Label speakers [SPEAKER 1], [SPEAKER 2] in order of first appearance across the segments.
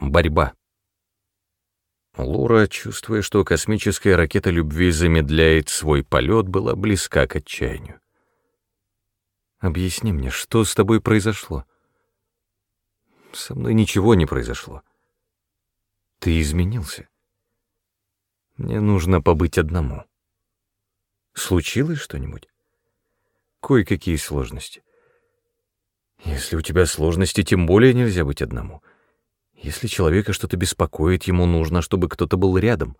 [SPEAKER 1] Борьба. Лора, чувствуя, что космическая ракета любви замедляет свой полет, была близка к отчаянию. «Объясни мне, что с тобой произошло?» «Со мной ничего не произошло. Ты изменился. Мне нужно побыть одному. Случилось что-нибудь? Кое-какие сложности. Если у тебя сложности, тем более нельзя быть одному». Если человека что-то беспокоит, ему нужно, чтобы кто-то был рядом.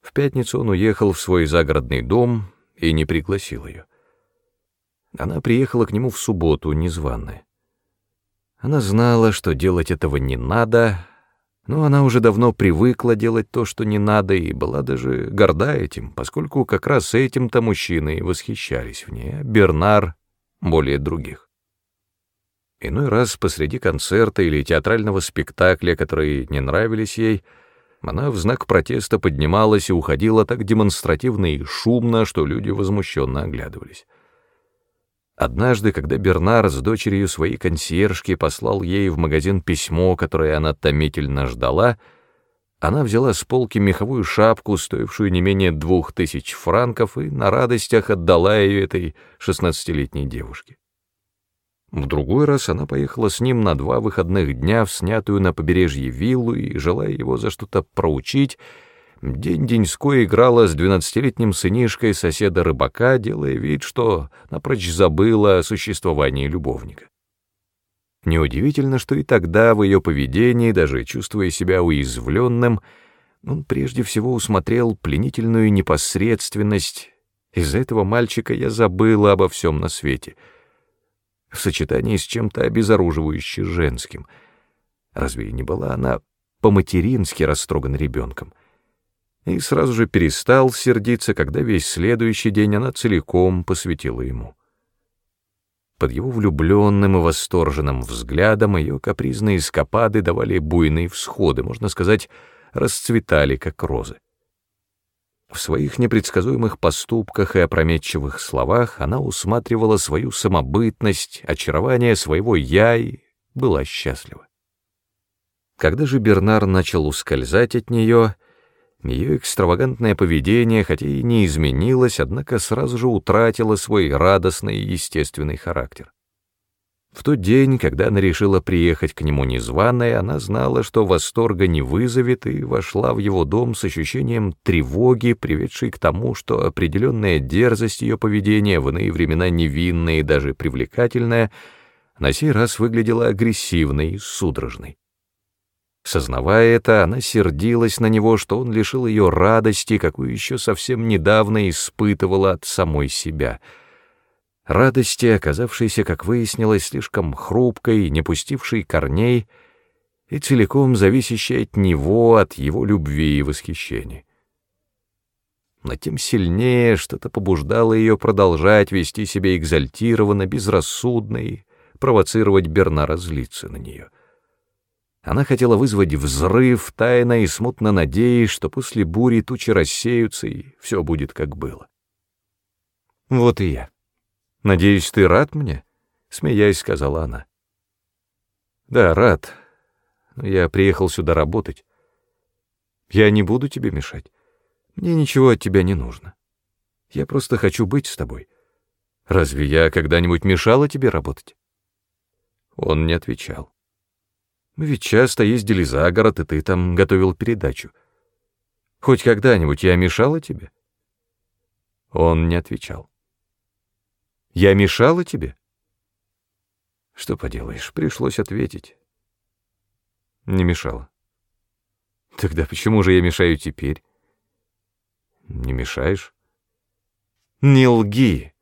[SPEAKER 1] В пятницу он уехал в свой загородный дом и не пригласил ее. Она приехала к нему в субботу, незваная. Она знала, что делать этого не надо, но она уже давно привыкла делать то, что не надо, и была даже горда этим, поскольку как раз этим-то мужчины восхищались в ней, а Бернар более других. Иной раз посреди концерта или театрального спектакля, которые не нравились ей, она в знак протеста поднималась и уходила так демонстративно и шумно, что люди возмущенно оглядывались. Однажды, когда Бернар с дочерью своей консьержки послал ей в магазин письмо, которое она томительно ждала, она взяла с полки меховую шапку, стоившую не менее двух тысяч франков, и на радостях отдала ее этой шестнадцатилетней девушке. В другой раз она поехала с ним на два выходных дня в снятую на побережье виллу и, желая его за что-то проучить, день-деньской играла с двенадцатилетним сынишкой соседа-рыбака, делая вид, что напрочь забыла о существовании любовника. Неудивительно, что и тогда в ее поведении, даже чувствуя себя уязвленным, он прежде всего усмотрел пленительную непосредственность. Из-за этого мальчика я забыла обо всем на свете — в сочетании с чем-то обезоруживающе женским. Разве не была она по-матерински растрогана ребенком? И сразу же перестал сердиться, когда весь следующий день она целиком посвятила ему. Под его влюбленным и восторженным взглядом ее капризные эскапады давали буйные всходы, можно сказать, расцветали, как розы. В своих непредсказуемых поступках и опрометчивых словах она усматривала свою самобытность, очарование своего «я» и была счастлива. Когда же Бернар начал ускользать от нее, ее экстравагантное поведение, хотя и не изменилось, однако сразу же утратило свой радостный и естественный характер. В тот день, когда она решила приехать к нему незваной, она знала, что восторга не вызовет, и вошла в его дом с ощущением тревоги, приведшей к тому, что определенная дерзость ее поведения, в иные времена невинная и даже привлекательная, на сей раз выглядела агрессивной и судорожной. Сознавая это, она сердилась на него, что он лишил ее радости, какую еще совсем недавно испытывала от самой себя — радости, оказавшейся, как выяснилось, слишком хрупкой, не пустившей корней и целиком зависящей от него, от его любви и восхищения. Но тем сильнее что-то побуждало ее продолжать вести себя экзальтированно, безрассудно и провоцировать Бернара злиться на нее. Она хотела вызвать взрыв, тайно и смутно надеясь, что после бури тучи рассеются и все будет как было. Вот и я. «Надеюсь, ты рад мне?» — смеясь, сказала она. «Да, рад. Я приехал сюда работать. Я не буду тебе мешать. Мне ничего от тебя не нужно. Я просто хочу быть с тобой. Разве я когда-нибудь мешала тебе работать?» Он не отвечал. «Мы ведь часто ездили за город, и ты там готовил передачу. Хоть когда-нибудь я мешала тебе?» Он не отвечал. Я мешала тебе? Что поделаешь, пришлось ответить. Не мешала. Тогда почему же я мешаю теперь? Не мешаешь? Не лги.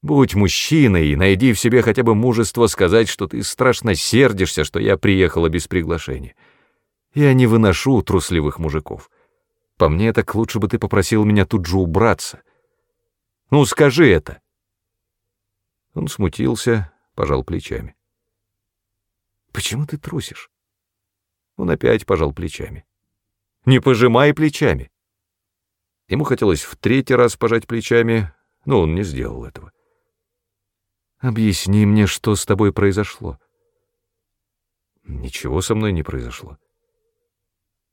[SPEAKER 1] Будь мужчиной и найди в себе хотя бы мужество сказать, что ты страшно сердишься, что я приехала без приглашения. Я не выношу трусливых мужиков. По мне, так лучше бы ты попросил меня тут же убраться. Ну, скажи это. Он смутился, пожал плечами. «Почему ты трусишь?» Он опять пожал плечами. «Не пожимай плечами!» Ему хотелось в третий раз пожать плечами, но он не сделал этого. «Объясни мне, что с тобой произошло». Ничего со мной не произошло.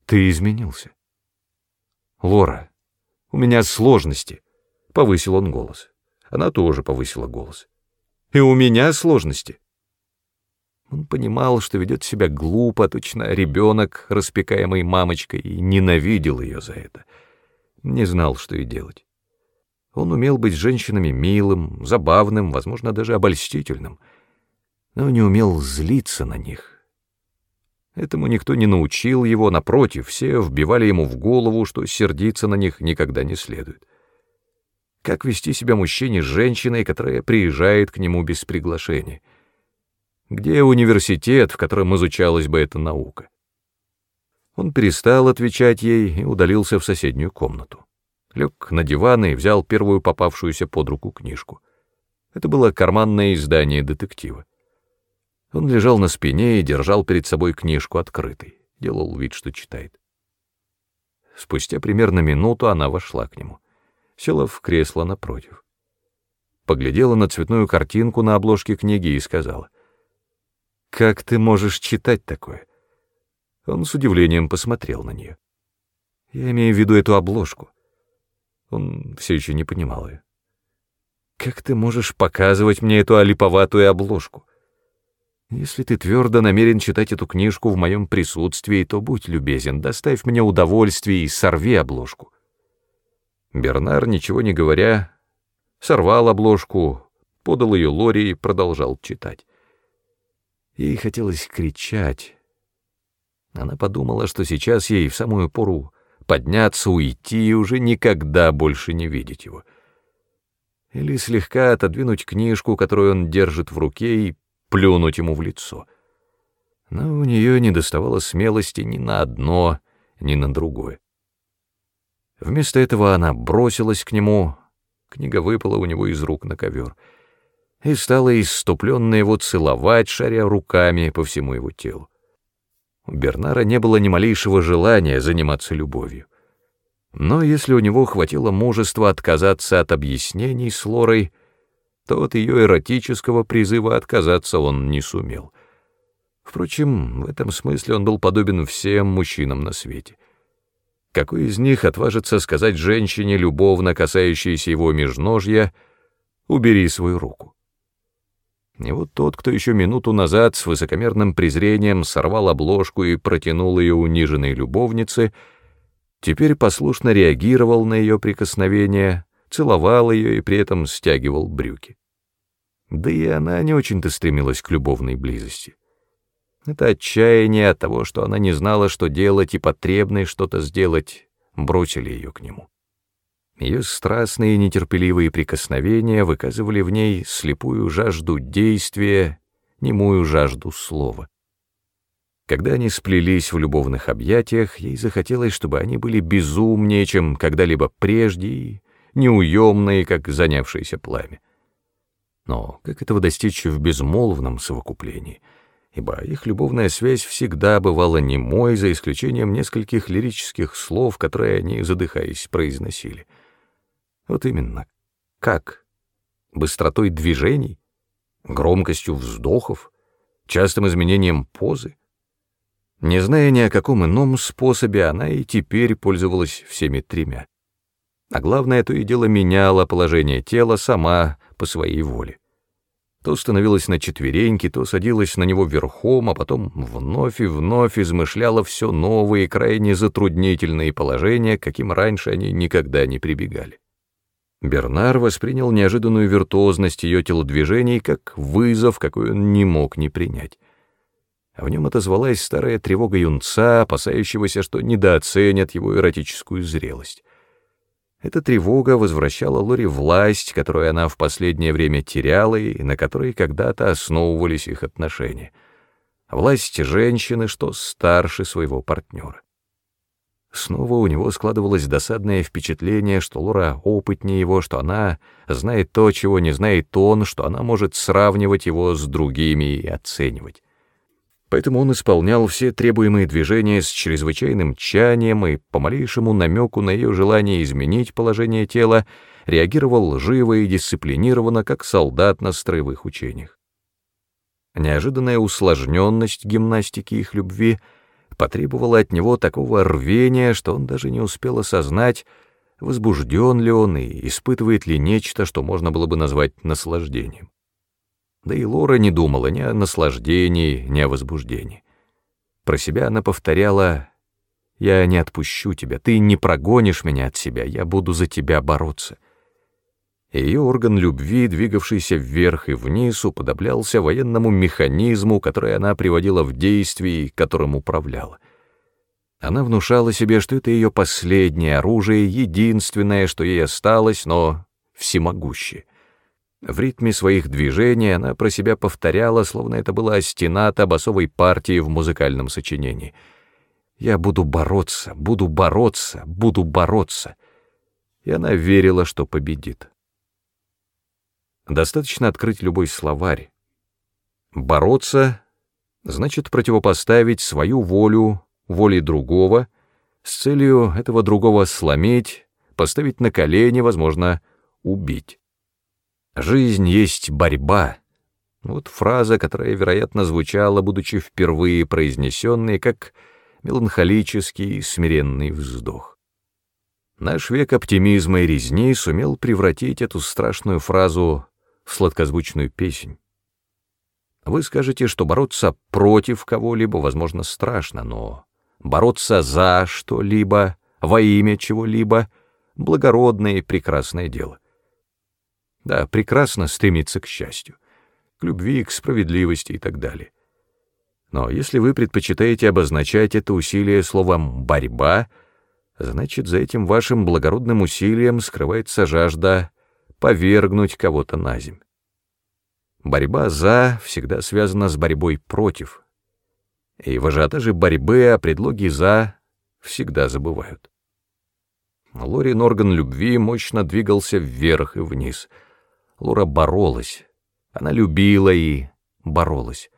[SPEAKER 1] Ты изменился. Лора, у меня сложности. Повысил он голос. Она тоже повысила голос. И у меня сложности. Он понимал, что ведет себя глупо, точно ребенок, распекаемый мамочкой, и ненавидел ее за это. Не знал, что и делать. Он умел быть с женщинами милым, забавным, возможно, даже обольстительным, но не умел злиться на них. Этому никто не научил его, напротив, все вбивали ему в голову, что сердиться на них никогда не следует. Как вести себя мужчине с женщиной, которая приезжает к нему без приглашения? Где университет, в котором изучалась бы эта наука? Он перестал отвечать ей и удалился в соседнюю комнату. Лег на диван и взял первую попавшуюся под руку книжку. Это было карманное издание детектива. Он лежал на спине и держал перед собой книжку открытой, делал вид, что читает. Спустя примерно минуту она вошла к нему, села в кресло напротив. Поглядела на цветную картинку на обложке книги и сказала, «Как ты можешь читать такое?» Он с удивлением посмотрел на нее. «Я имею в виду эту обложку». Он все еще не понимал ее. «Как ты можешь показывать мне эту олиповатую обложку? Если ты твердо намерен читать эту книжку в моем присутствии, то будь любезен, доставь мне удовольствие и сорви обложку». Бернар, ничего не говоря, сорвал обложку, подал ее Лори и продолжал читать. Ей хотелось кричать. Она подумала, что сейчас ей в самую пору подняться, уйти и уже никогда больше не видеть его. Или слегка отодвинуть книжку, которую он держит в руке, и плюнуть ему в лицо. Но у нее не доставало смелости ни на одно, ни на другое. Вместо этого она бросилась к нему, книга выпала у него из рук на ковер, и стала иступленно его целовать, шаря руками по всему его телу. У Бернара не было ни малейшего желания заниматься любовью. Но если у него хватило мужества отказаться от объяснений с Лорой, то от ее эротического призыва отказаться он не сумел. Впрочем, в этом смысле он был подобен всем мужчинам на свете. Какой из них отважится сказать женщине, любовно касающейся его межножья, «Убери свою руку»? И вот тот, кто еще минуту назад с высокомерным презрением сорвал обложку и протянул ее униженной любовнице, теперь послушно реагировал на ее прикосновение, целовал ее и при этом стягивал брюки. Да и она не очень-то стремилась к любовной близости. Это отчаяние от того, что она не знала, что делать, и потребной что-то сделать, бросили ее к нему. Ее страстные и нетерпеливые прикосновения выказывали в ней слепую жажду действия, немую жажду слова. Когда они сплелись в любовных объятиях, ей захотелось, чтобы они были безумнее, чем когда-либо прежде, и неуемные, как занявшееся пламя. Но как этого достичь в безмолвном совокуплении? Ибо их любовная связь всегда бывала немой, за исключением нескольких лирических слов, которые они, задыхаясь, произносили — вот именно. Как? Быстротой движений? Громкостью вздохов? Частым изменением позы? Не зная ни о каком ином способе, она и теперь пользовалась всеми тремя. А главное, то и дело меняла положение тела сама по своей воле. То становилась на четвереньки, то садилась на него верхом, а потом вновь и вновь измышляла все новые, крайне затруднительные положения, к каким раньше они никогда не прибегали. Бернар воспринял неожиданную виртуозность ее телодвижений как вызов, какой он не мог не принять. А в нем отозвалась старая тревога юнца, опасающегося, что недооценят его эротическую зрелость. Эта тревога возвращала Лори власть, которую она в последнее время теряла и на которой когда-то основывались их отношения. Власть женщины, что старше своего партнера. Снова у него складывалось досадное впечатление, что Лора опытнее его, что она знает то, чего не знает он, что она может сравнивать его с другими и оценивать. Поэтому он исполнял все требуемые движения с чрезвычайным тчанием и по малейшему намеку на ее желание изменить положение тела реагировал живо и дисциплинированно, как солдат на строевых учениях. Неожиданная усложненность гимнастики их любви потребовала от него такого рвения, что он даже не успел осознать, возбужден ли он и испытывает ли нечто, что можно было бы назвать наслаждением. Да и Лора не думала ни о наслаждении, ни о возбуждении. Про себя она повторяла «Я не отпущу тебя, ты не прогонишь меня от себя, я буду за тебя бороться». Ее орган любви, двигавшийся вверх и вниз, уподоблялся военному механизму, который она приводила в действие и которым управляла. Она внушала себе, что это ее последнее оружие, единственное, что ей осталось, но всемогущее. В ритме своих движений она про себя повторяла, словно это была остената басовой партии в музыкальном сочинении. «Я буду бороться, буду бороться, буду бороться». И она верила, что победит. Достаточно открыть любой словарь. Бороться значит противопоставить свою волю воле другого с целью этого другого сломить, поставить на колени, возможно, убить. Жизнь есть борьба. Вот фраза, которая, вероятно, звучала, будучи впервые произнесенной, как меланхолический смиренный вздох. Наш век оптимизма и резни сумел превратить эту страшную фразу сладкозвучную песнь. Вы скажете, что бороться против кого-либо, возможно, страшно, но бороться за что-либо, во имя чего-либо — благородное и прекрасное дело. Да, прекрасно стремиться к счастью, к любви, к справедливости и так далее. Но если вы предпочитаете обозначать это усилие словом «борьба», значит, за этим вашим благородным усилием скрывается жажда повергнуть кого-то на земь. Борьба «за» всегда связана с борьбой «против», и в ажиотаже борьбы о предлоге «за» всегда забывают. Лорин орган любви мощно двигался вверх и вниз. Лора боролась. Она любила и боролась.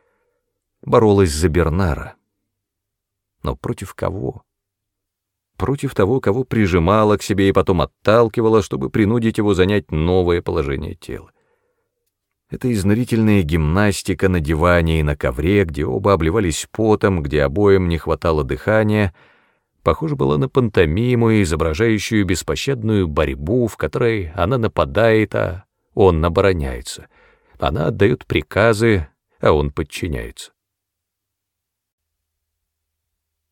[SPEAKER 1] Боролась за Бернара. Но против кого? против того, кого прижимала к себе и потом отталкивала, чтобы принудить его занять новое положение тела. Это изнурительная гимнастика на диване и на ковре, где оба обливались потом, где обоим не хватало дыхания, похоже была на пантомиму, изображающую беспощадную борьбу, в которой она нападает, а он обороняется. Она отдает приказы, а он подчиняется.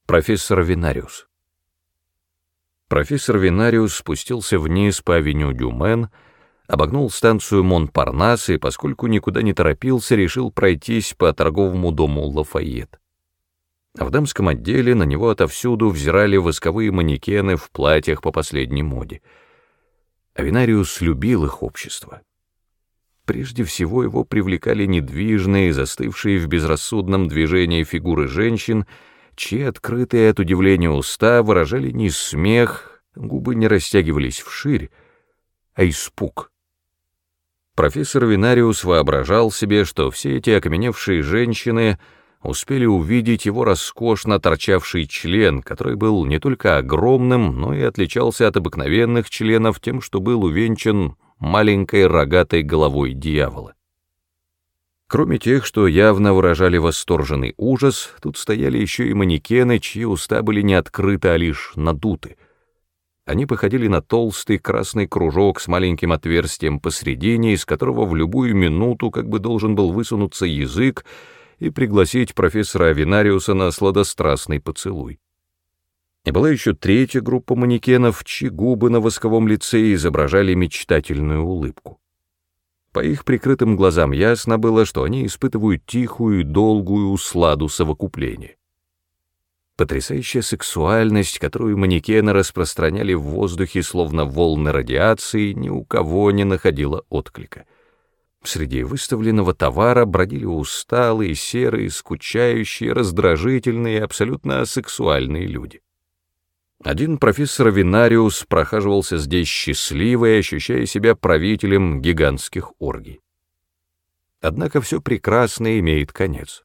[SPEAKER 1] Профессор Винариус Профессор Винариус спустился вниз по авеню Дюмен, обогнул станцию Монпарнас и, поскольку никуда не торопился, решил пройтись по торговому дому Лафайет. В дамском отделе на него отовсюду взирали восковые манекены в платьях по последней моде. Авинариус любил их общество. Прежде всего его привлекали недвижные, застывшие в безрассудном движении фигуры женщин — чьи открытые от удивления уста выражали не смех, губы не растягивались вширь, а испуг. Профессор Винариус воображал себе, что все эти окаменевшие женщины успели увидеть его роскошно торчавший член, который был не только огромным, но и отличался от обыкновенных членов тем, что был увенчан маленькой рогатой головой дьявола. Кроме тех, что явно выражали восторженный ужас, тут стояли еще и манекены, чьи уста были не открыты, а лишь надуты. Они походили на толстый красный кружок с маленьким отверстием посредине, из которого в любую минуту как бы должен был высунуться язык и пригласить профессора Авинариуса на сладострастный поцелуй. И была еще третья группа манекенов, чьи губы на восковом лице изображали мечтательную улыбку. По их прикрытым глазам ясно было, что они испытывают тихую и долгую усладу совокупления. Потрясающая сексуальность, которую манекены распространяли в воздухе словно волны радиации, ни у кого не находила отклика. Среди выставленного товара бродили усталые, серые, скучающие, раздражительные, абсолютно асексуальные люди. Один профессор Винариус прохаживался здесь счастливый, ощущая себя правителем гигантских оргий. Однако все прекрасное имеет конец.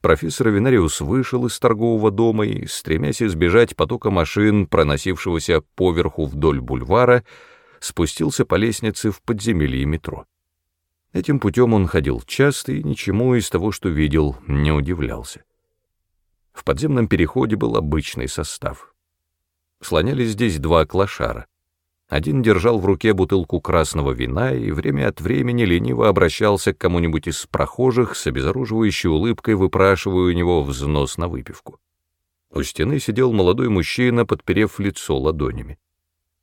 [SPEAKER 1] Профессор Винариус вышел из торгового дома и, стремясь избежать потока машин, проносившегося поверху вдоль бульвара, спустился по лестнице в подземелье метро. Этим путем он ходил часто и ничему из того, что видел, не удивлялся. В подземном переходе был обычный состав. Слонялись здесь два клошара. Один держал в руке бутылку красного вина и время от времени лениво обращался к кому-нибудь из прохожих с обезоруживающей улыбкой, выпрашивая у него взнос на выпивку. У стены сидел молодой мужчина, подперев лицо ладонями.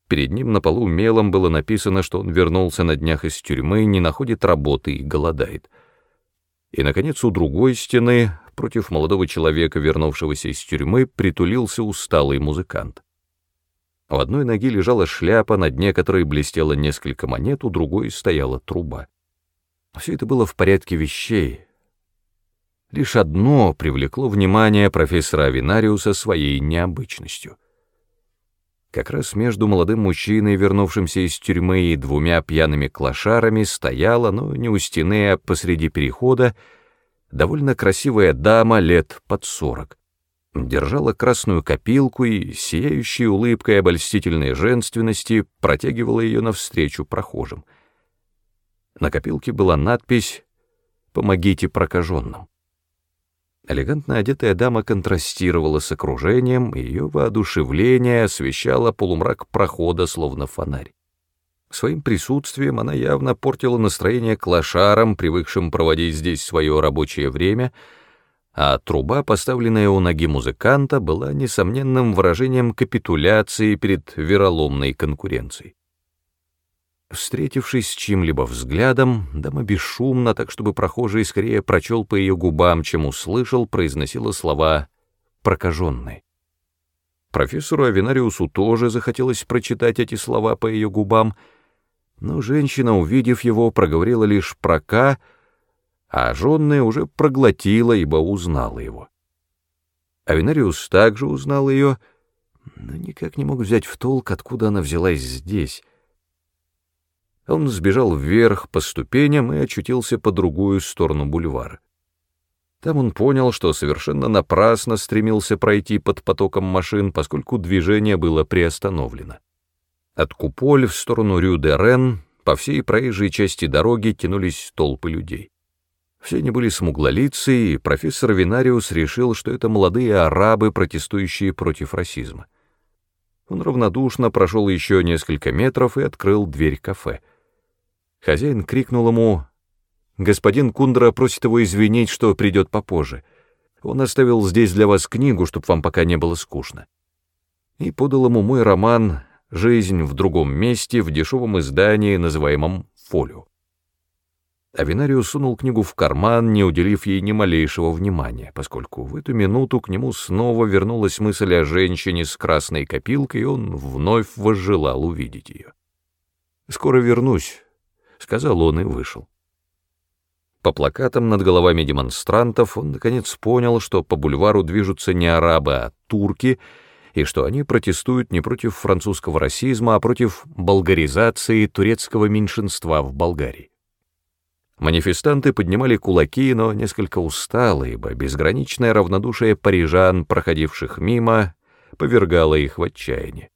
[SPEAKER 1] Перед ним на полу мелом было написано, что он вернулся на днях из тюрьмы, не находит работы и голодает. И, наконец, у другой стены, против молодого человека, вернувшегося из тюрьмы, притулился усталый музыкант. У одной ноги лежала шляпа, на дне которой блестело несколько монет, у другой стояла труба. Все это было в порядке вещей. Лишь одно привлекло внимание профессора Авинариуса своей необычностью. Как раз между молодым мужчиной, вернувшимся из тюрьмы, и двумя пьяными клошарами стояла, но не у стены, а посреди перехода, довольно красивая дама лет под сорок. Держала красную копилку и, сияющей улыбкой обольстительной женственности, протягивала ее навстречу прохожим. На копилке была надпись «Помогите прокаженным». Элегантно одетая дама контрастировала с окружением, и ее воодушевление освещало полумрак прохода, словно фонарь. Своим присутствием она явно портила настроение клошарам, привыкшим проводить здесь свое рабочее время, а труба, поставленная у ноги музыканта, была несомненным выражением капитуляции перед вероломной конкуренцией. Встретившись с чьим-либо взглядом, дама бесшумно, так чтобы прохожий скорее прочел по ее губам, чем услышал, произносила слова «прокаженный». Профессору Авинариусу тоже захотелось прочитать эти слова по ее губам, но женщина, увидев его, проговорила лишь «прока», а жонная уже проглотила, ибо узнала его. Авинариус также узнал ее, но никак не мог взять в толк, откуда она взялась здесь, он сбежал вверх по ступеням и очутился по другую сторону бульвара. Там он понял, что совершенно напрасно стремился пройти под потоком машин, поскольку движение было приостановлено. От Куполь в сторону Рю-де-Рен по всей проезжей части дороги тянулись толпы людей. Все они были смуглолицы, и профессор Винариус решил, что это молодые арабы, протестующие против расизма. Он равнодушно прошел еще несколько метров и открыл дверь кафе — Хозяин крикнул ему, «Господин Кундра просит его извинить, что придет попозже. Он оставил здесь для вас книгу, чтобы вам пока не было скучно». И подал ему мой роман «Жизнь в другом месте» в дешевом издании, называемом «Фолио». Авинариус сунул книгу в карман, не уделив ей ни малейшего внимания, поскольку в эту минуту к нему снова вернулась мысль о женщине с красной копилкой, и он вновь возжелал увидеть ее. «Скоро вернусь», сказал он и вышел. По плакатам над головами демонстрантов он наконец понял, что по бульвару движутся не арабы, а турки, и что они протестуют не против французского расизма, а против болгаризации турецкого меньшинства в Болгарии. Манифестанты поднимали кулаки, но несколько устало, ибо безграничное равнодушие парижан, проходивших мимо, повергало их в отчаяние.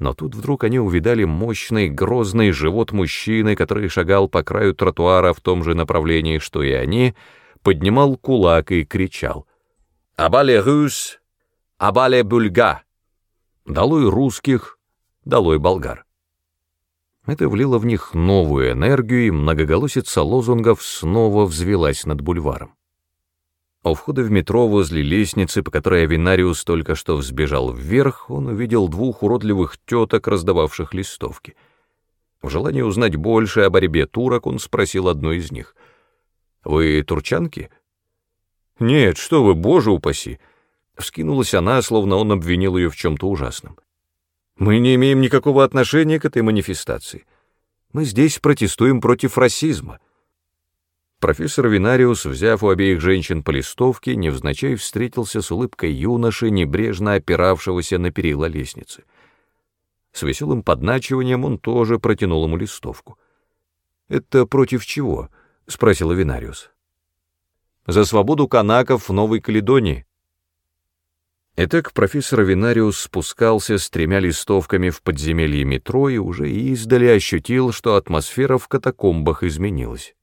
[SPEAKER 1] Но тут вдруг они увидали мощный, грозный живот мужчины, который шагал по краю тротуара в том же направлении, что и они, поднимал кулак и кричал «Абале рус! Абале бульга!» «Долой русских! Долой болгар!» Это влило в них новую энергию, и многоголосица лозунгов снова взвелась над бульваром. У входа в метро возле лестницы, по которой Авинариус только что взбежал вверх, он увидел двух уродливых теток, раздававших листовки. В желании узнать больше о борьбе турок он спросил одну из них. «Вы турчанки?» «Нет, что вы, боже упаси!» Вскинулась она, словно он обвинил ее в чем-то ужасном. «Мы не имеем никакого отношения к этой манифестации. Мы здесь протестуем против расизма». Профессор Винариус, взяв у обеих женщин по листовке, невзначай встретился с улыбкой юноши, небрежно опиравшегося на перила лестницы. С веселым подначиванием он тоже протянул ему листовку. «Это против чего?» — спросил Винариус. «За свободу канаков в Новой Каледонии». Итак, профессор Винариус спускался с тремя листовками в подземелье метро и уже издали ощутил, что атмосфера в катакомбах изменилась.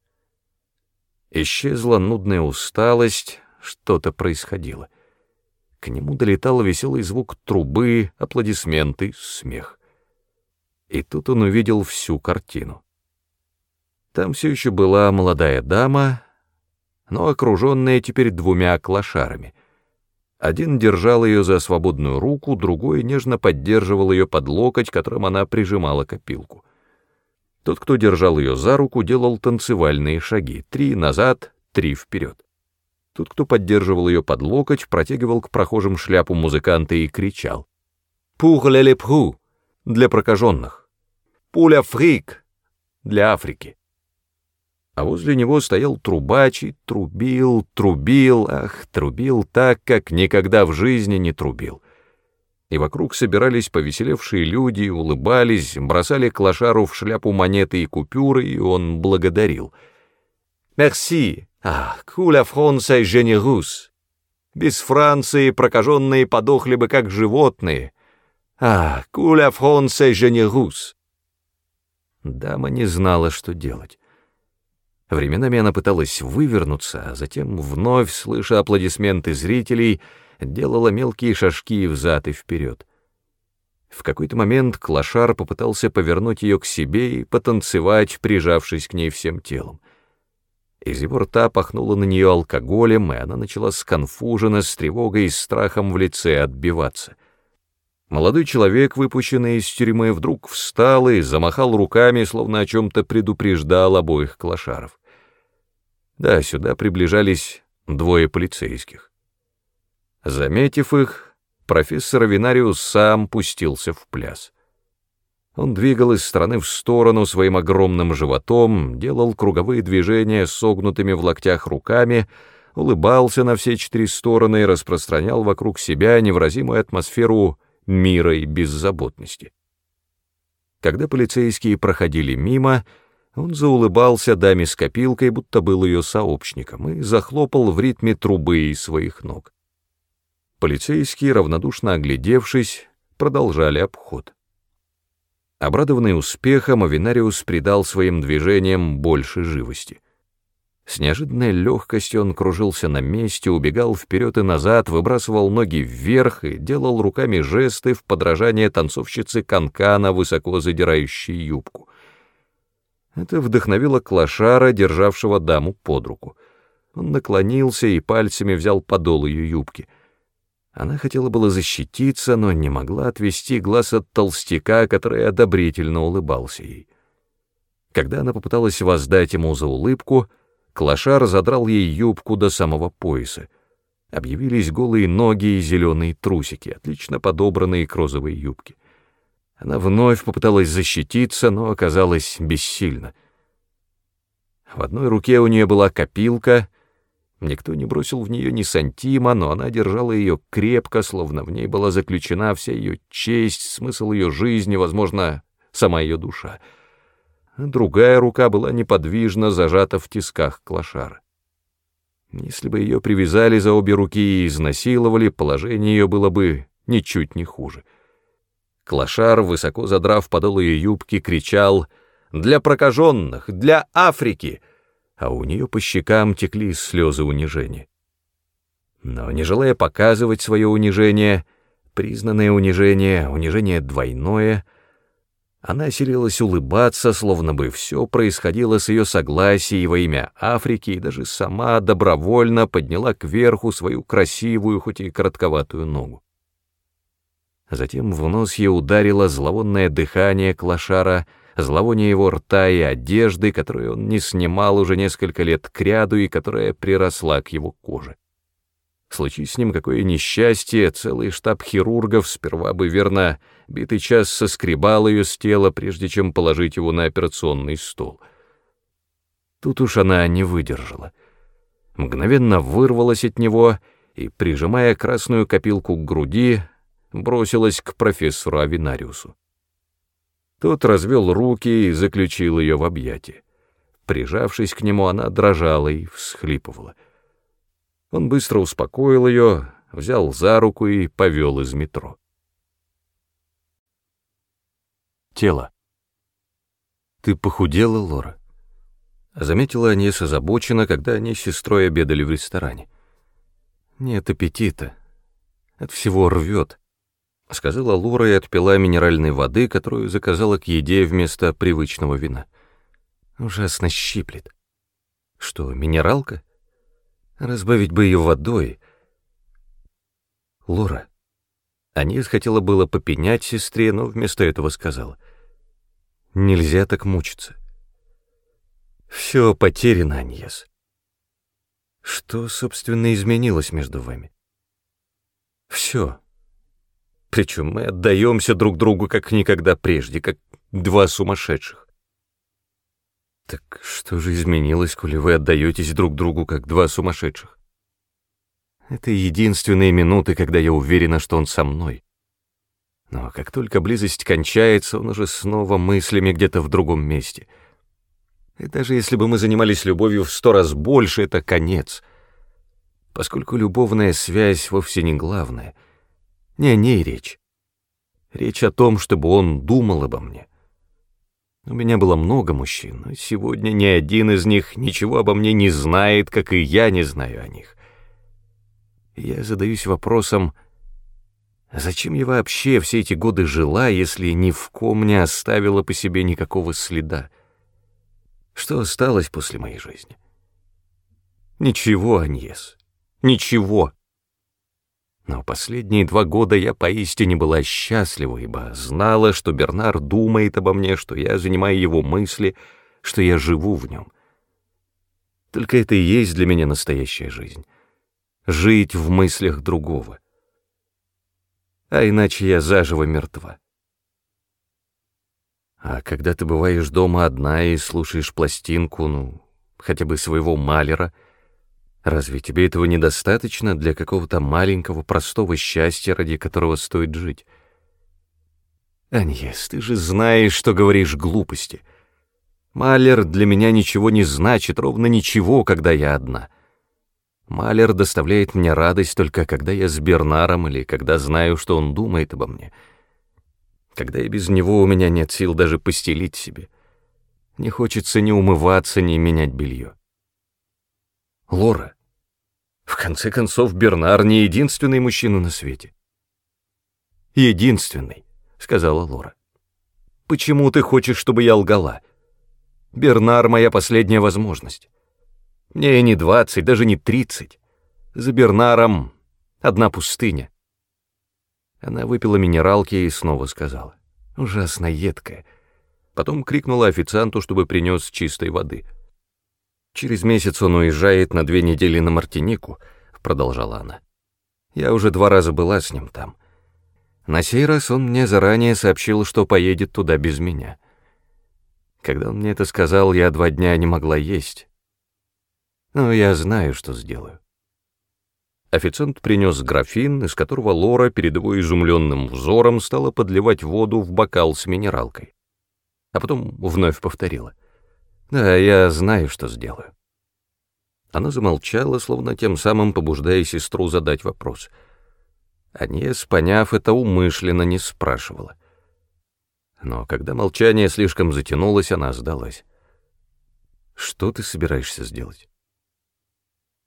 [SPEAKER 1] Исчезла нудная усталость, что-то происходило. К нему долетал веселый звук трубы, аплодисменты, смех. И тут он увидел всю картину. Там все еще была молодая дама, но окруженная теперь двумя клошарами. Один держал ее за свободную руку, другой нежно поддерживал ее под локоть, которым она прижимала копилку. Тот, кто держал ее за руку, делал танцевальные шаги, три назад, три вперед. Тот, кто поддерживал ее под локоть, протягивал к прохожим шляпу музыканта и кричал. «Пур ле лепру» — для прокаженных. «Пуля фрик» — для Африки. А возле него стоял трубач и трубил, трубил, ах, трубил так, как никогда в жизни не трубил. И вокруг собирались повеселевшие люди, улыбались, бросали клошару в шляпу монеты и купюры, и он благодарил. «Мерси!» Ах, куля и Женерус! Без Франции прокаженные подохли бы как животные. Ах, куля и Женерус! Дама не знала, что делать. Временами она пыталась вывернуться, а затем, вновь слыша аплодисменты зрителей, делала мелкие шажки взад и вперед. В какой-то момент Клашар попытался повернуть ее к себе и потанцевать, прижавшись к ней всем телом. Из его рта пахнуло на нее алкоголем, и она начала сконфуженно, с тревогой и страхом в лице отбиваться. Молодой человек, выпущенный из тюрьмы, вдруг встал и замахал руками, словно о чем-то предупреждал обоих клошаров. Да, сюда приближались двое полицейских. Заметив их, профессор Винариус сам пустился в пляс. Он двигал из стороны в сторону своим огромным животом, делал круговые движения согнутыми в локтях руками, улыбался на все четыре стороны и распространял вокруг себя невразимую атмосферу мира и беззаботности. Когда полицейские проходили мимо, он заулыбался даме с копилкой, будто был ее сообщником, и захлопал в ритме трубы из своих ног. Полицейские, равнодушно оглядевшись, продолжали обход. Обрадованный успехом, Авинариус придал своим движениям больше живости. С неожиданной легкостью он кружился на месте, убегал вперед и назад, выбрасывал ноги вверх и делал руками жесты в подражание танцовщицы канкана, высоко задирающей юбку. Это вдохновило клошара, державшего даму под руку. Он наклонился и пальцами взял подол ее юбки — она хотела было защититься, но не могла отвести глаз от толстяка, который одобрительно улыбался ей. Когда она попыталась воздать ему за улыбку, Клашар задрал ей юбку до самого пояса. Объявились голые ноги и зеленые трусики, отлично подобранные к розовой юбке. Она вновь попыталась защититься, но оказалась бессильна. В одной руке у нее была копилка, Никто не бросил в нее ни сантима, но она держала ее крепко, словно в ней была заключена вся ее честь, смысл ее жизни, возможно, сама ее душа. Другая рука была неподвижно зажата в тисках клошара. Если бы ее привязали за обе руки и изнасиловали, положение ее было бы ничуть не хуже. Клошар, высоко задрав подол ее юбки, кричал «Для прокаженных! Для Африки!» А у нее по щекам текли слезы унижения. Но не желая показывать свое унижение, признанное унижение, унижение двойное, она осилилась улыбаться, словно бы все происходило с ее согласия во имя Африки, и даже сама добровольно подняла кверху свою красивую, хоть и коротковатую ногу. Затем в нос ей ударило зловонное дыхание клошара — зловоние его рта и одежды, которую он не снимал уже несколько лет кряду и которая приросла к его коже. Случись с ним какое несчастье, целый штаб хирургов сперва бы, верно, битый час соскребал ее с тела, прежде чем положить его на операционный стол. Тут уж она не выдержала. Мгновенно вырвалась от него и, прижимая красную копилку к груди, бросилась к профессору Авинариусу. Тот развел руки и заключил ее в объятия. Прижавшись к нему, она дрожала и всхлипывала. Он быстро успокоил ее, взял за руку и повел из метро. Тело. «Ты похудела, Лора?» Заметила Анис озабоченно, когда они с сестрой обедали в ресторане. «Нет аппетита. От всего рвет», — сказала Лора и отпила минеральной воды, которую заказала к еде вместо привычного вина. «Ужасно щиплет». «Что, минералка? Разбавить бы ее водой». «Лора». Анис хотела было попенять сестре, но вместо этого сказала. «Нельзя так мучиться». «Все потеряно, Аньес». «Что, собственно, изменилось между вами?» «Все». Причем мы отдаемся друг другу как никогда прежде, как два сумасшедших. Так что же изменилось, коли вы отдаетесь друг другу как два сумасшедших? Это единственные минуты, когда я уверена, что он со мной. Но как только близость кончается, он уже снова мыслями где-то в другом месте. И даже если бы мы занимались любовью в сто раз больше, это конец. Поскольку любовная связь вовсе не главная — не о ней речь. Речь о том, чтобы он думал обо мне. У меня было много мужчин, но сегодня ни один из них ничего обо мне не знает, как и я не знаю о них. Я задаюсь вопросом, зачем я вообще все эти годы жила, если ни в ком не оставила по себе никакого следа? Что осталось после моей жизни? Ничего, Аньес, ничего. Но последние два года я поистине была счастлива, ибо знала, что Бернар думает обо мне, что я занимаю его мысли, что я живу в нем. Только это и есть для меня настоящая жизнь. Жить в мыслях другого. А иначе я заживо мертва. А когда ты бываешь дома одна и слушаешь пластинку, ну, хотя бы своего Малера — Разве тебе этого недостаточно для какого-то маленького простого счастья, ради которого стоит жить? Аньес, ты же знаешь, что говоришь глупости. Малер для меня ничего не значит, ровно ничего, когда я одна. Малер доставляет мне радость только когда я с Бернаром или когда знаю, что он думает обо мне. Когда и без него у меня нет сил даже постелить себе. Не хочется ни умываться, ни менять белье. Лора, в конце концов, Бернар не единственный мужчина на свете. «Единственный», — сказала Лора. «Почему ты хочешь, чтобы я лгала? Бернар — моя последняя возможность. Мне не двадцать, даже не тридцать. За Бернаром одна пустыня». Она выпила минералки и снова сказала. «Ужасно едкая». Потом крикнула официанту, чтобы принес чистой воды — Через месяц он уезжает на две недели на Мартинику, продолжала она. Я уже два раза была с ним там. На сей раз он мне заранее сообщил, что поедет туда без меня. Когда он мне это сказал, я два дня не могла есть. Но я знаю, что сделаю. Официант принес графин, из которого Лора перед его изумленным взором стала подливать воду в бокал с минералкой. А потом вновь повторила — да, я знаю, что сделаю. Она замолчала, словно тем самым побуждая сестру задать вопрос. Анес, поняв это, умышленно не спрашивала. Но когда молчание слишком затянулось, она сдалась. «Что ты собираешься сделать?»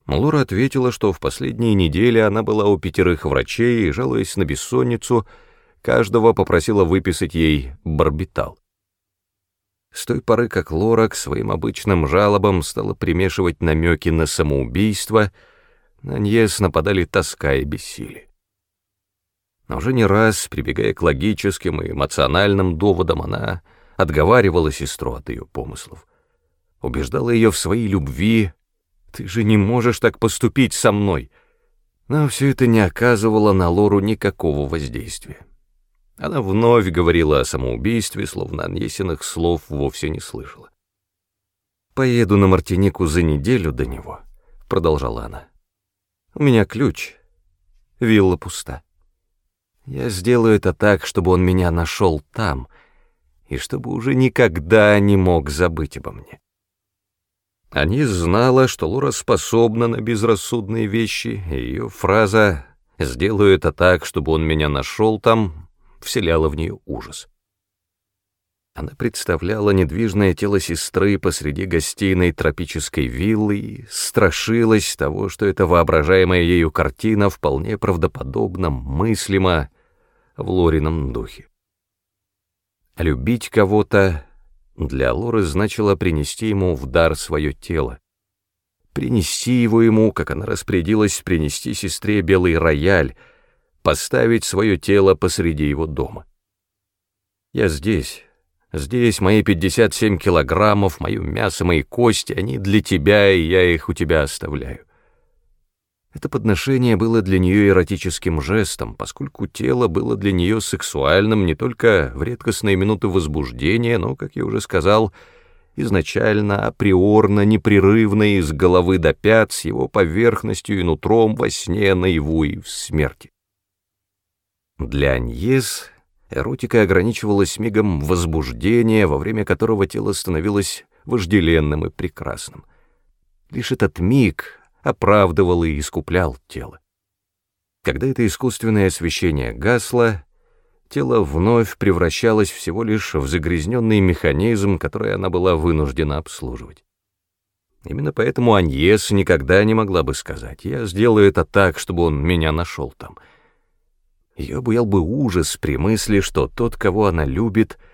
[SPEAKER 1] Лора ответила, что в последние недели она была у пятерых врачей и, жалуясь на бессонницу, каждого попросила выписать ей барбитал. С той поры, как Лора к своим обычным жалобам стала примешивать намеки на самоубийство, на Ньес нападали тоска и бессилие. Но уже не раз, прибегая к логическим и эмоциональным доводам, она отговаривала сестру от ее помыслов, убеждала ее в своей любви, «Ты же не можешь так поступить со мной!» Но все это не оказывало на Лору никакого воздействия. Она вновь говорила о самоубийстве, словно Аньесиных слов вовсе не слышала. «Поеду на Мартинику за неделю до него», — продолжала она. «У меня ключ. Вилла пуста. Я сделаю это так, чтобы он меня нашел там, и чтобы уже никогда не мог забыть обо мне». Анис знала, что Лора способна на безрассудные вещи, и ее фраза сделаю это так, чтобы он меня нашел там, вселяло в нее ужас. Она представляла недвижное тело сестры посреди гостиной тропической виллы и страшилась того, что эта воображаемая ею картина вполне правдоподобна, мыслима в Лорином духе. Любить кого-то для Лоры значило принести ему в дар свое тело. Принести его ему, как она распорядилась, принести сестре белый рояль, поставить свое тело посреди его дома. Я здесь, здесь мои 57 килограммов, мое мясо, мои кости, они для тебя, и я их у тебя оставляю. Это подношение было для нее эротическим жестом, поскольку тело было для нее сексуальным не только в редкостные минуты возбуждения, но, как я уже сказал, изначально, априорно, непрерывно из головы до пят, с его поверхностью и нутром во сне, наяву и в смерти. Для Аньес эротика ограничивалась мигом возбуждения, во время которого тело становилось вожделенным и прекрасным. Лишь этот миг оправдывал и искуплял тело. Когда это искусственное освещение гасло, тело вновь превращалось всего лишь в загрязненный механизм, который она была вынуждена обслуживать. Именно поэтому Аньес никогда не могла бы сказать, «Я сделаю это так, чтобы он меня нашел там». Ее буял бы ужас при мысли, что тот, кого она любит —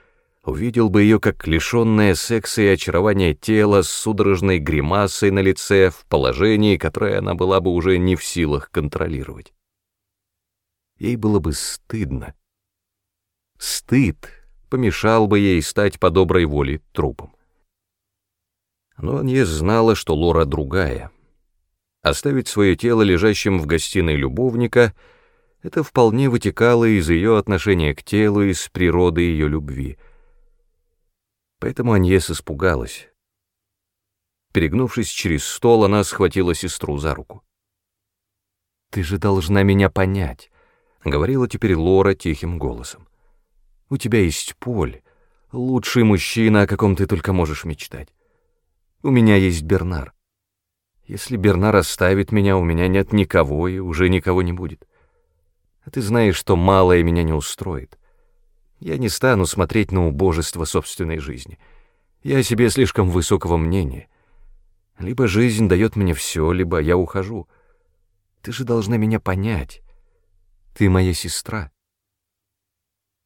[SPEAKER 1] увидел бы ее как лишенное секса и очарования тело с судорожной гримасой на лице в положении, которое она была бы уже не в силах контролировать. Ей было бы стыдно. Стыд помешал бы ей стать по доброй воле трупом. Но Аньес знала, что Лора другая. Оставить свое тело лежащим в гостиной любовника — это вполне вытекало из ее отношения к телу, из природы ее любви — Поэтому Аньес испугалась. Перегнувшись через стол, она схватила сестру за руку. «Ты же должна меня понять», — говорила теперь Лора тихим голосом. «У тебя есть Поль, лучший мужчина, о каком ты только можешь мечтать. У меня есть Бернар. Если Бернар оставит меня, у меня нет никого и уже никого не будет. А ты знаешь, что малое меня не устроит. Я не стану смотреть на убожество собственной жизни. Я о себе слишком высокого мнения. Либо жизнь дает мне все, либо я ухожу. Ты же должна меня понять. Ты моя сестра.